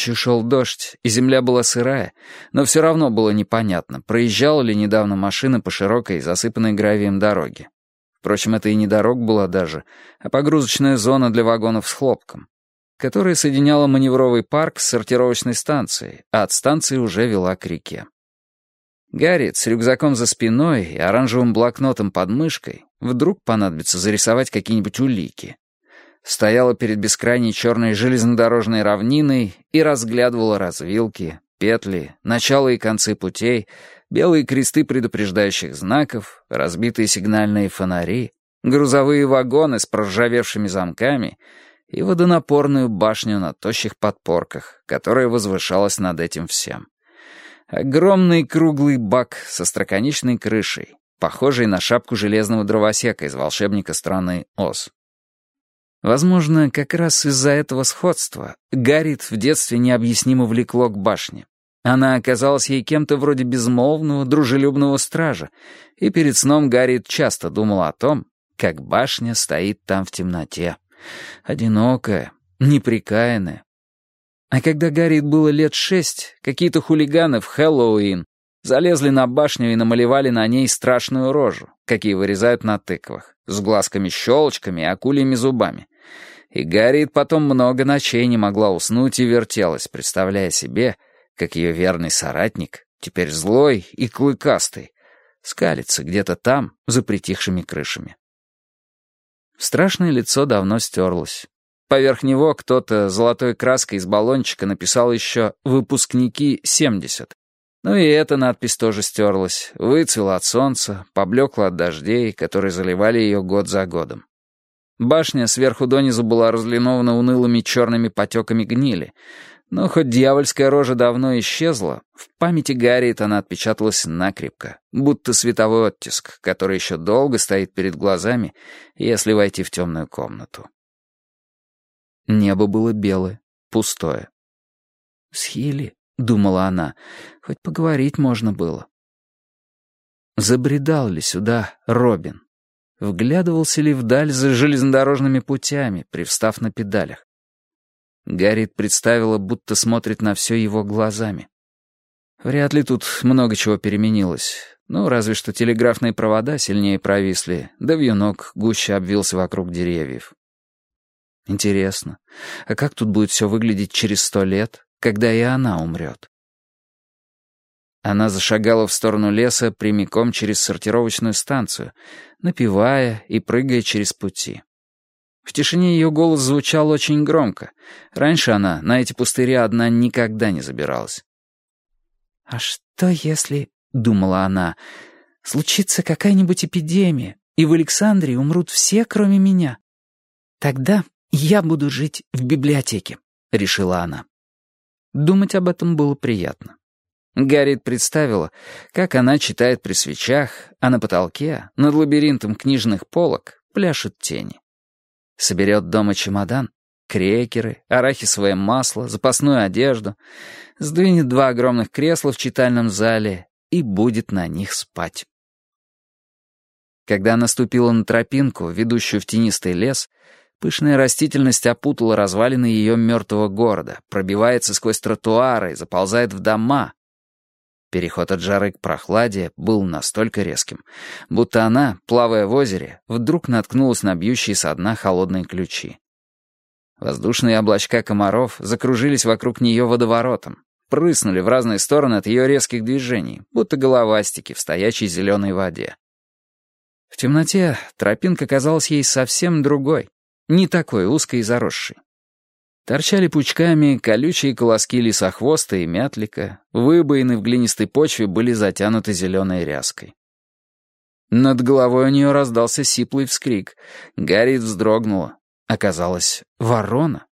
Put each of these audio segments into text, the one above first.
ночью шел дождь, и земля была сырая, но все равно было непонятно, проезжала ли недавно машина по широкой, засыпанной гравием дороге. Впрочем, это и не дорог была даже, а погрузочная зона для вагонов с хлопком, которая соединяла маневровый парк с сортировочной станцией, а от станции уже вела к реке. Гарри с рюкзаком за спиной и оранжевым блокнотом под мышкой вдруг понадобится зарисовать какие-нибудь улики. Стояла перед бескрайней черной железнодорожной равниной и разглядывала развилки, петли, начало и концы путей, белые кресты предупреждающих знаков, разбитые сигнальные фонари, грузовые вагоны с проржавевшими замками и водонапорную башню на тощих подпорках, которая возвышалась над этим всем. Огромный круглый бак со строконечной крышей, похожий на шапку железного дровосека из волшебника страны Оз. Возможно, как раз из-за этого сходства Гаррит в детстве необъяснимо влекло к башне. Она оказалась ей кем-то вроде безмолвного, дружелюбного стража, и перед сном Гаррит часто думал о том, как башня стоит там в темноте. Одинокая, неприкаянная, а когда Гарри было лет шесть, какие-то хулиганы в Хэллоуин залезли на башню и намалевали на ней страшную рожу, какие вырезают на тыквах, с глазками-щелочками и акульями зубами. И Гарриет потом много ночей не могла уснуть и вертелась, представляя себе, как ее верный соратник, теперь злой и клыкастый, скалится где-то там, за притихшими крышами. Страшное лицо давно стерлось. Поверх него кто-то золотой краской из баллончика написал еще «Выпускники 70». Ну и эта надпись тоже стерлась, выцвела от солнца, поблекла от дождей, которые заливали ее год за годом. Башня сверху донизу была разлинована унылыми черными потеками гнили, но хоть дьявольская рожа давно исчезла, в памяти Гарриет она отпечаталась накрепко, будто световой оттиск, который еще долго стоит перед глазами, если войти в темную комнату. Небо было белое, пустое. «Схили», — думала она, — «хоть поговорить можно было». Забредал ли сюда Робин? Вглядывался ли вдаль за железнодорожными путями, привстав на педалях? Гарриет представила, будто смотрит на все его глазами. Вряд ли тут много чего переменилось. Ну, разве что телеграфные провода сильнее провисли, да вьюнок гуще обвился вокруг деревьев. Интересно, а как тут будет все выглядеть через сто лет, когда и она умрет? Она зашагала в сторону леса прямиком через сортировочную станцию, напевая и прыгая через пути. В тишине ее голос звучал очень громко. Раньше она на эти пустыри одна никогда не забиралась. «А что если, — думала она, — случится какая-нибудь эпидемия, и в Александрии умрут все, кроме меня? Тогда «Я буду жить в библиотеке», — решила она. Думать об этом было приятно. Гарриет представила, как она читает при свечах, а на потолке, над лабиринтом книжных полок, пляшут тени. Соберет дома чемодан, крекеры, арахисовое масло, запасную одежду, сдвинет два огромных кресла в читальном зале и будет на них спать. Когда она ступила на тропинку, ведущую в тенистый лес, Пышная растительность опутала развалины ее мертвого города, пробивается сквозь тротуары и заползает в дома. Переход от жары к прохладе был настолько резким, будто она, плавая в озере, вдруг наткнулась на бьющие со дна холодные ключи. Воздушные облачка комаров закружились вокруг нее водоворотом, прыснули в разные стороны от ее резких движений, будто головастики в стоячей зеленой воде. В темноте тропинка казалась ей совсем другой, не такой узкой и заросшей. Торчали пучками колючие колоски лисохвоста и мятлика, выбоины в глинистой почве были затянуты зеленой ряской. Над головой у нее раздался сиплый вскрик. Гарри вздрогнула. Оказалось, ворона.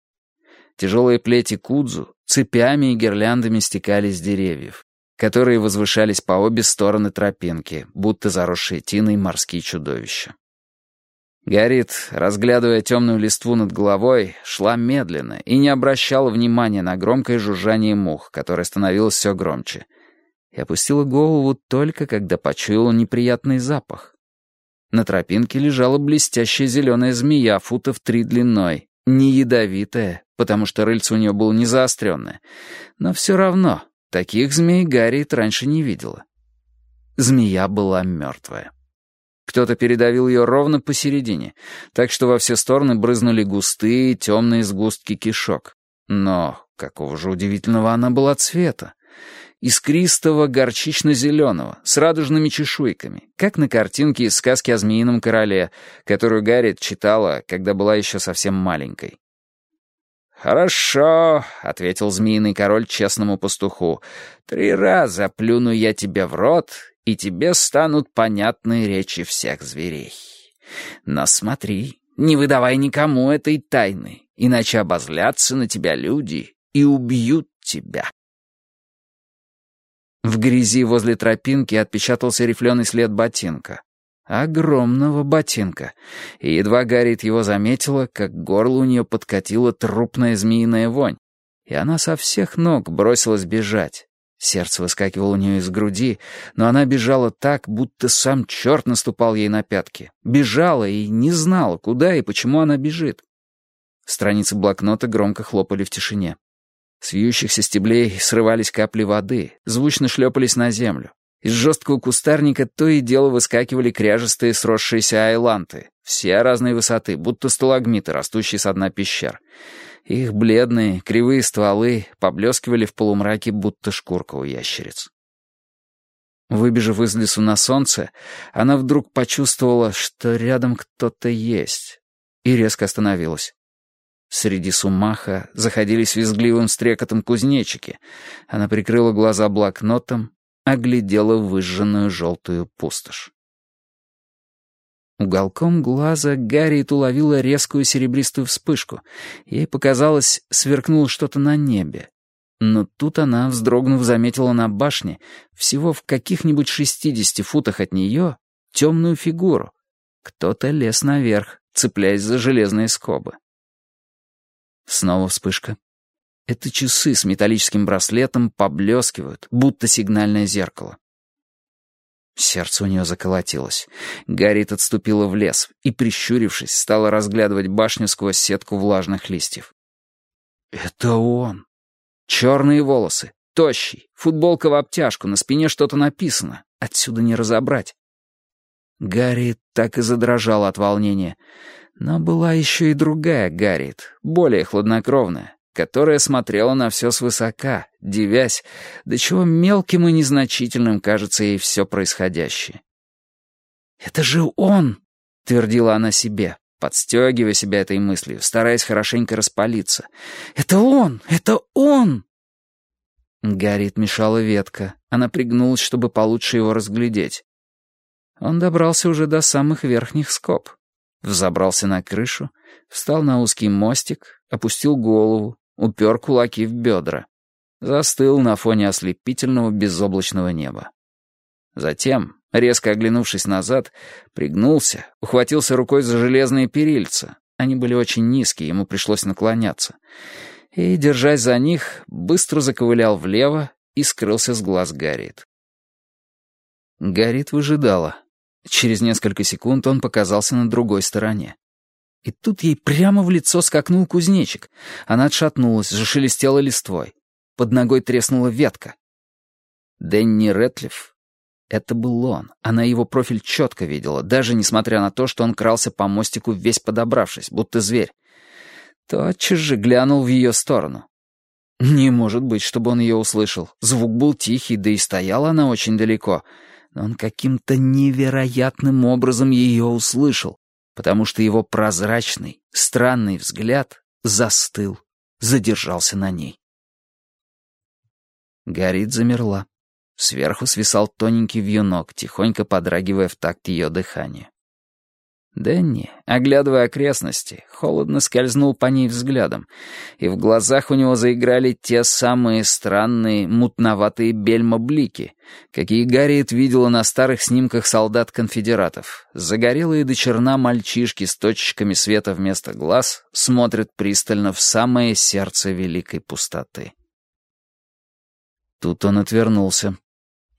Тяжелые плети кудзу цепями и гирляндами стекали с деревьев, которые возвышались по обе стороны тропинки, будто заросшие тиной морские чудовища. Гарит, разглядывая темную листву над головой, шла медленно и не обращала внимания на громкое жужжание мух, которое становилось все громче, и опустила голову только когда почуяла неприятный запах. На тропинке лежала блестящая зеленая змея футов три длиной, Не ядовитая, потому что рыльце у нее было не заостренное. Но все равно, таких змей Гарриет раньше не видела. Змея была мертвая. Кто-то передавил ее ровно посередине, так что во все стороны брызнули густые темные сгустки кишок. Но какого же удивительного она была цвета? Искристого горчично-зеленого, с радужными чешуйками, как на картинке из сказки о Змеином короле, которую Гарриет читала, когда была еще совсем маленькой. «Хорошо», — ответил Змеиный король честному пастуху, — «три раза плюну я тебе в рот, и тебе станут понятны речи всех зверей. Но смотри, не выдавай никому этой тайны, иначе обозлятся на тебя люди и убьют тебя. В грязи возле тропинки отпечатался рифленый след ботинка. Огромного ботинка. И едва Гарриет его заметила, как горло у нее подкатила трупная змеиная вонь. И она со всех ног бросилась бежать. Сердце выскакивало у нее из груди, но она бежала так, будто сам черт наступал ей на пятки. Бежала и не знала, куда и почему она бежит. Страницы блокнота громко хлопали в тишине. С вьющихся стеблей срывались капли воды, звучно шлепались на землю. Из жесткого кустарника то и дело выскакивали кряжестые сросшиеся айланты, все разной высоты, будто сталагмиты, растущие со дна пещер. Их бледные, кривые стволы поблескивали в полумраке, будто шкурка у ящериц. Выбежав из лесу на солнце, она вдруг почувствовала, что рядом кто-то есть, и резко остановилась. Среди сумаха заходились визгливым стрекотом кузнечики. Она прикрыла глаза блокнотом, оглядела выжженную желтую пустошь. Уголком глаза Гарриет уловила резкую серебристую вспышку. Ей показалось, сверкнуло что-то на небе. Но тут она, вздрогнув, заметила на башне, всего в каких-нибудь шестидесяти футах от нее, темную фигуру. Кто-то лез наверх, цепляясь за железные скобы. Снова вспышка. Это часы с металлическим браслетом поблескивают, будто сигнальное зеркало. Сердце у нее заколотилось. Гарриет отступила в лес и, прищурившись, стала разглядывать башню сквозь сетку влажных листьев. «Это он!» Черные волосы, тощий, футболка в обтяжку, на спине что-то написано. Отсюда не разобрать. Гарриет так и задрожала от волнения. Но была еще и другая Гарриет, более хладнокровная которая смотрела на все свысока, девясь, до чего мелким и незначительным кажется ей все происходящее. «Это же он!» — твердила она себе, подстегивая себя этой мыслью, стараясь хорошенько распалиться. «Это он! Это он!» Горит мешала ветка. Она пригнулась, чтобы получше его разглядеть. Он добрался уже до самых верхних скоб. Взобрался на крышу, встал на узкий мостик, опустил голову, упер кулаки в бедра. Застыл на фоне ослепительного безоблачного неба. Затем, резко оглянувшись назад, пригнулся, ухватился рукой за железные перильца. Они были очень низкие, ему пришлось наклоняться. И, держась за них, быстро заковылял влево и скрылся с глаз Гарриет. Гарриет выжидала. Через несколько секунд он показался на другой стороне. И тут ей прямо в лицо скакнул кузнечик. Она отшатнулась, зашелестела листвой. Под ногой треснула ветка. Дэнни Рэтлиф. Это был он. Она его профиль четко видела, даже несмотря на то, что он крался по мостику весь подобравшись, будто зверь. Тотчас же глянул в ее сторону. Не может быть, чтобы он ее услышал. Звук был тихий, да и стояла она очень далеко. Но он каким-то невероятным образом ее услышал потому что его прозрачный, странный взгляд застыл, задержался на ней. Горит замерла. Сверху свисал тоненький вьюнок, тихонько подрагивая в такт ее дыхания. Дэнни, оглядывая окрестности, холодно скользнул по ней взглядом, и в глазах у него заиграли те самые странные, мутноватые бельма-блики, какие Гарриет видела на старых снимках солдат-конфедератов. Загорелые до черна мальчишки с точечками света вместо глаз смотрят пристально в самое сердце великой пустоты. Тут он отвернулся,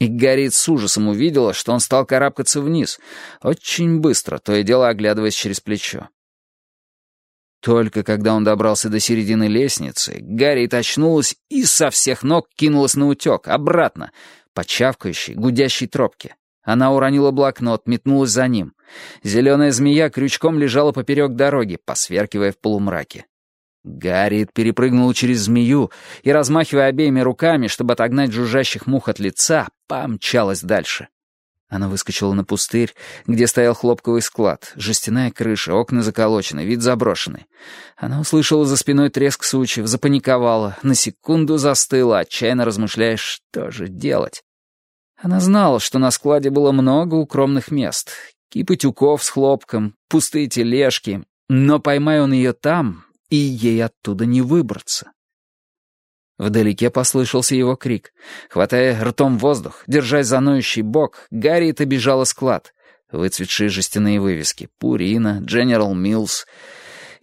и Гарриет с ужасом увидела, что он стал карабкаться вниз, очень быстро, то и дело оглядываясь через плечо. Только когда он добрался до середины лестницы, Гарри очнулась и со всех ног кинулась на утек, обратно, по чавкающей, гудящей тропке. Она уронила блокнот, метнулась за ним. Зеленая змея крючком лежала поперек дороги, посверкивая в полумраке. Гарриет перепрыгнула через змею и, размахивая обеими руками, чтобы отогнать жужжащих мух от лица, помчалась дальше. Она выскочила на пустырь, где стоял хлопковый склад, жестяная крыша, окна заколочены, вид заброшенный. Она услышала за спиной треск сучьев, запаниковала, на секунду застыла, отчаянно размышляя, что же делать. Она знала, что на складе было много укромных мест. Кипы тюков с хлопком, пустые тележки. Но поймай он ее там, и ей оттуда не выбраться. Вдалеке послышался его крик. Хватая ртом воздух, держась за ноющий бок, Гарриет обежала склад. Выцветшие жестяные вывески «Пурина», «Дженерал Милс»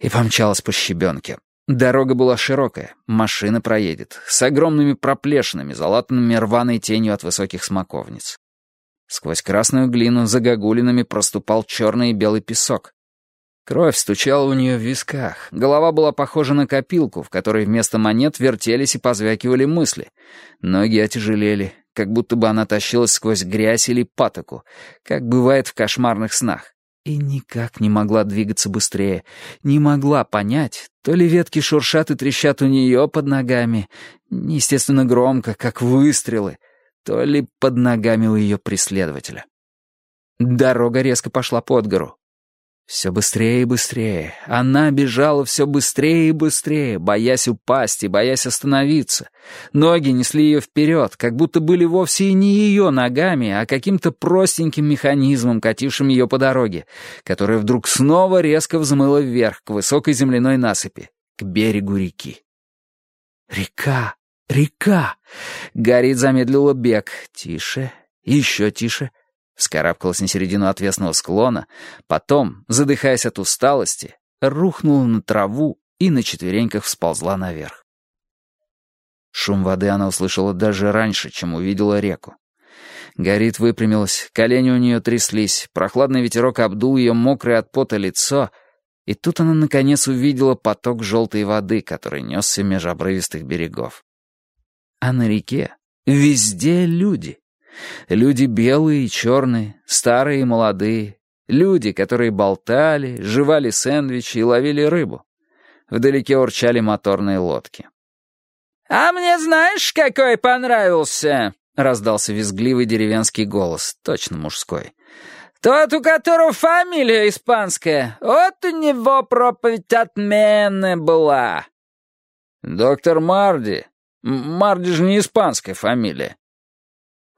и помчалась по щебенке. Дорога была широкая, машина проедет, с огромными проплешинами, залатанными рваной тенью от высоких смоковниц. Сквозь красную глину загогулинами проступал черный и белый песок. Кровь стучала у нее в висках, голова была похожа на копилку, в которой вместо монет вертелись и позвякивали мысли. Ноги отяжелели, как будто бы она тащилась сквозь грязь или патоку, как бывает в кошмарных снах и никак не могла двигаться быстрее, не могла понять, то ли ветки шуршат и трещат у нее под ногами, естественно громко, как выстрелы, то ли под ногами у ее преследователя. Дорога резко пошла под гору. Все быстрее и быстрее. Она бежала все быстрее и быстрее, боясь упасть и боясь остановиться. Ноги несли ее вперед, как будто были вовсе и не ее ногами, а каким-то простеньким механизмом, катившим ее по дороге, которая вдруг снова резко взмыла вверх, к высокой земляной насыпи, к берегу реки. Река! Река! Гарри замедлила бег. Тише, еще тише — Вскарабкалась на середину отвесного склона, потом, задыхаясь от усталости, рухнула на траву и на четвереньках всползла наверх. Шум воды она услышала даже раньше, чем увидела реку. Горит выпрямилась, колени у нее тряслись, прохладный ветерок обдул ее мокрое от пота лицо, и тут она наконец увидела поток желтой воды, который несся меж обрывистых берегов. А на реке везде люди. Люди белые и черные, старые и молодые. Люди, которые болтали, жевали сэндвичи и ловили рыбу. Вдалеке урчали моторные лодки. «А мне знаешь, какой понравился?» — раздался визгливый деревенский голос, точно мужской. «Тот, у которого фамилия испанская. Вот у него проповедь отменная была». «Доктор Марди. Марди же не испанская фамилия.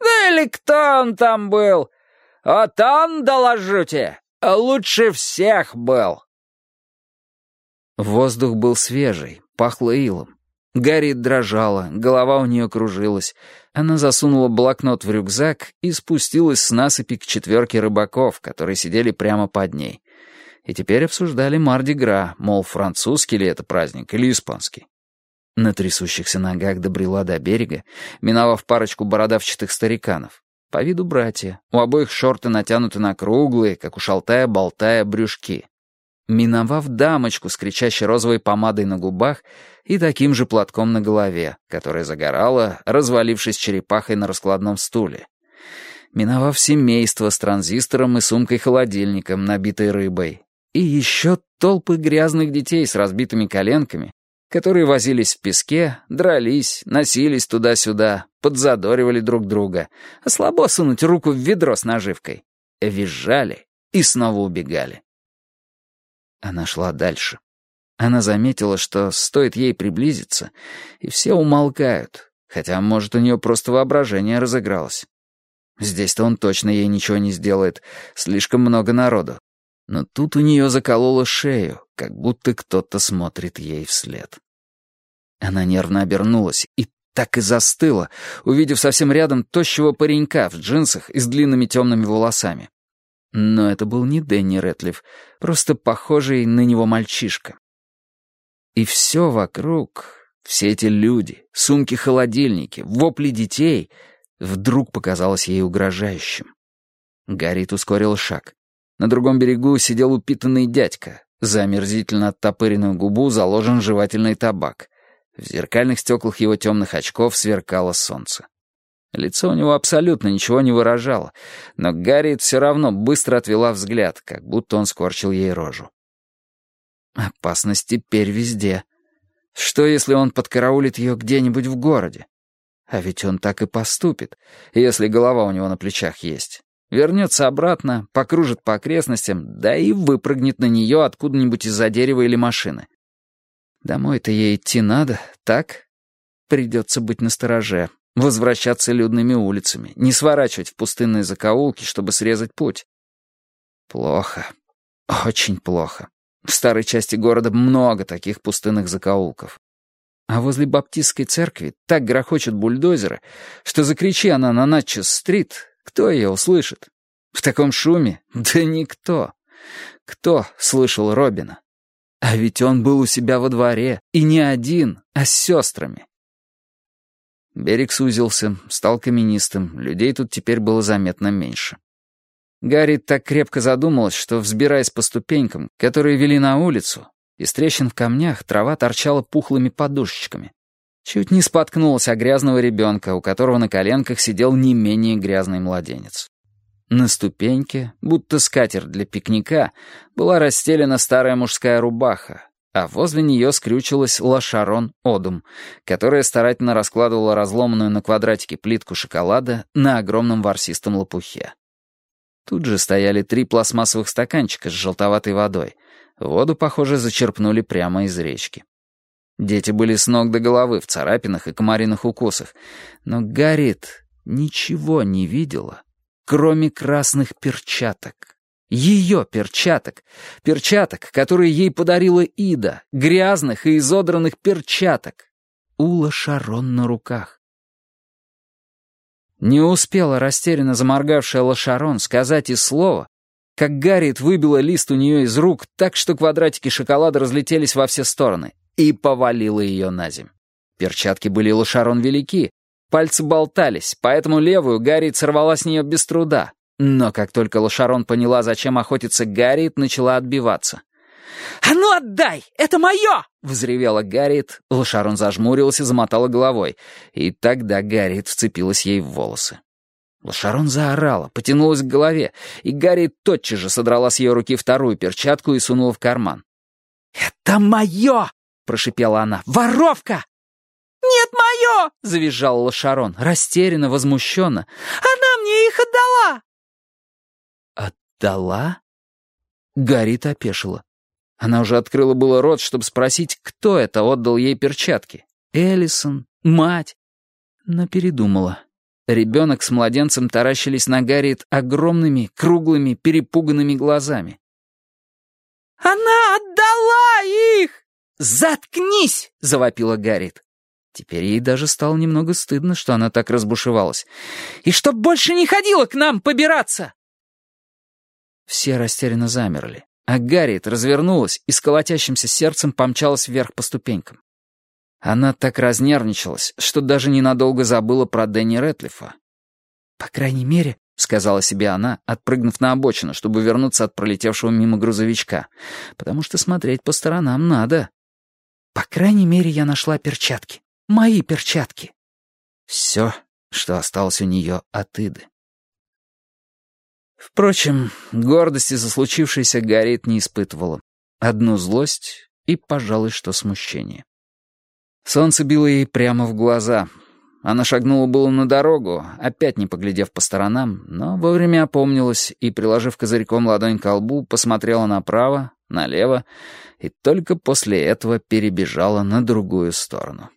Да или кто он там был? Вот он, доложу тебе, лучше всех был. Воздух был свежий, пахло илом. Гарри дрожала, голова у нее кружилась. Она засунула блокнот в рюкзак и спустилась с насыпи к четверке рыбаков, которые сидели прямо под ней. И теперь обсуждали Марди-Гра, мол, французский ли это праздник или испанский. На трясущихся ногах добрела до берега, миновав парочку бородавчатых стариканов. По виду братья, у обоих шорты натянуты на круглые, как у шалтая-болтая, брюшки. Миновав дамочку с кричащей розовой помадой на губах и таким же платком на голове, которая загорала, развалившись черепахой на раскладном стуле. Миновав семейство с транзистором и сумкой-холодильником, набитой рыбой. И еще толпы грязных детей с разбитыми коленками, которые возились в песке, дрались, носились туда-сюда, подзадоривали друг друга, а слабо сунуть руку в ведро с наживкой. Визжали и снова убегали. Она шла дальше. Она заметила, что стоит ей приблизиться, и все умолкают, хотя, может, у нее просто воображение разыгралось. Здесь-то он точно ей ничего не сделает, слишком много народу. Но тут у нее закололо шею, как будто кто-то смотрит ей вслед. Она нервно обернулась и так и застыла, увидев совсем рядом тощего паренька в джинсах и с длинными темными волосами. Но это был не Дэнни Рэтлиф, просто похожий на него мальчишка. И все вокруг, все эти люди, сумки-холодильники, вопли детей, вдруг показалось ей угрожающим. Гаррит ускорил шаг. На другом берегу сидел упитанный дядька. За омерзительно оттопыренную губу заложен жевательный табак. В зеркальных стеклах его темных очков сверкало солнце. Лицо у него абсолютно ничего не выражало, но Гарриет все равно быстро отвела взгляд, как будто он скорчил ей рожу. Опасность теперь везде. Что, если он подкараулит ее где-нибудь в городе? А ведь он так и поступит, если голова у него на плечах есть. Вернется обратно, покружит по окрестностям, да и выпрыгнет на нее откуда-нибудь из-за дерева или машины. Домой-то ей идти надо, так? Придется быть настороже, возвращаться людными улицами, не сворачивать в пустынные закоулки, чтобы срезать путь. Плохо. Очень плохо. В старой части города много таких пустынных закоулков. А возле баптистской церкви так грохочут бульдозеры, что закричи она на Натчес-стрит, кто ее услышит? В таком шуме? Да никто. Кто слышал Робина? А ведь он был у себя во дворе, и не один, а с сестрами. Берег сузился, стал каменистым, людей тут теперь было заметно меньше. Гарри так крепко задумалась, что, взбираясь по ступенькам, которые вели на улицу, из трещин в камнях трава торчала пухлыми подушечками. Чуть не споткнулась о грязного ребенка, у которого на коленках сидел не менее грязный младенец. На ступеньке, будто скатерть для пикника, была расстелена старая мужская рубаха, а возле нее скрючилась лошарон Одум, которая старательно раскладывала разломанную на квадратике плитку шоколада на огромном ворсистом лопухе. Тут же стояли три пластмассовых стаканчика с желтоватой водой. Воду, похоже, зачерпнули прямо из речки. Дети были с ног до головы в царапинах и комариных укусах, но Гарриет ничего не видела, кроме красных перчаток. Ее перчаток. Перчаток, которые ей подарила Ида. Грязных и изодранных перчаток. Ула Шарон на руках. Не успела растерянно заморгавшая Лошарон сказать и слова, как Гарриет выбила лист у нее из рук так, что квадратики шоколада разлетелись во все стороны и повалила ее на земь. Перчатки были у Шарон велики, пальцы болтались, поэтому левую Гарриет сорвала с нее без труда. Но как только Лошарон поняла, зачем охотиться, Гарриет начала отбиваться. «А ну отдай! Это мое!» — взревела Гарриет. Лошарон зажмурилась и замотала головой. И тогда Гарриет вцепилась ей в волосы. Лошарон заорала, потянулась к голове, и Гарриет тотчас же содрала с ее руки вторую перчатку и сунула в карман. «Это мое!» Прошипела она. «Воровка!» «Нет, мое!» — завизжал Лошарон, растерянно, возмущенно. «Она мне их отдала!» «Отдала?» Гарит опешила. Она уже открыла было рот, чтобы спросить, кто это отдал ей перчатки. Эллисон? Мать? Но передумала. Ребенок с младенцем таращились на Гарриет огромными, круглыми, перепуганными глазами. «Она отдала их!» «Заткнись!» — завопила Гаррит. Теперь ей даже стало немного стыдно, что она так разбушевалась. «И чтоб больше не ходила к нам побираться!» Все растерянно замерли, а Гарриет развернулась и с колотящимся сердцем помчалась вверх по ступенькам. Она так разнервничалась, что даже ненадолго забыла про Дэнни Рэтлифа. «По крайней мере», — сказала себе она, отпрыгнув на обочину, чтобы вернуться от пролетевшего мимо грузовичка, «потому что смотреть по сторонам надо». По крайней мере, я нашла перчатки. Мои перчатки. Все, что осталось у нее от Иды. Впрочем, гордости за случившееся Гарриет не испытывала. Одну злость и, пожалуй, что смущение. Солнце било ей прямо в глаза. Она шагнула было на дорогу, опять не поглядев по сторонам, но вовремя опомнилась и, приложив козырьком ладонь к лбу, посмотрела направо, налево и только после этого перебежала на другую сторону.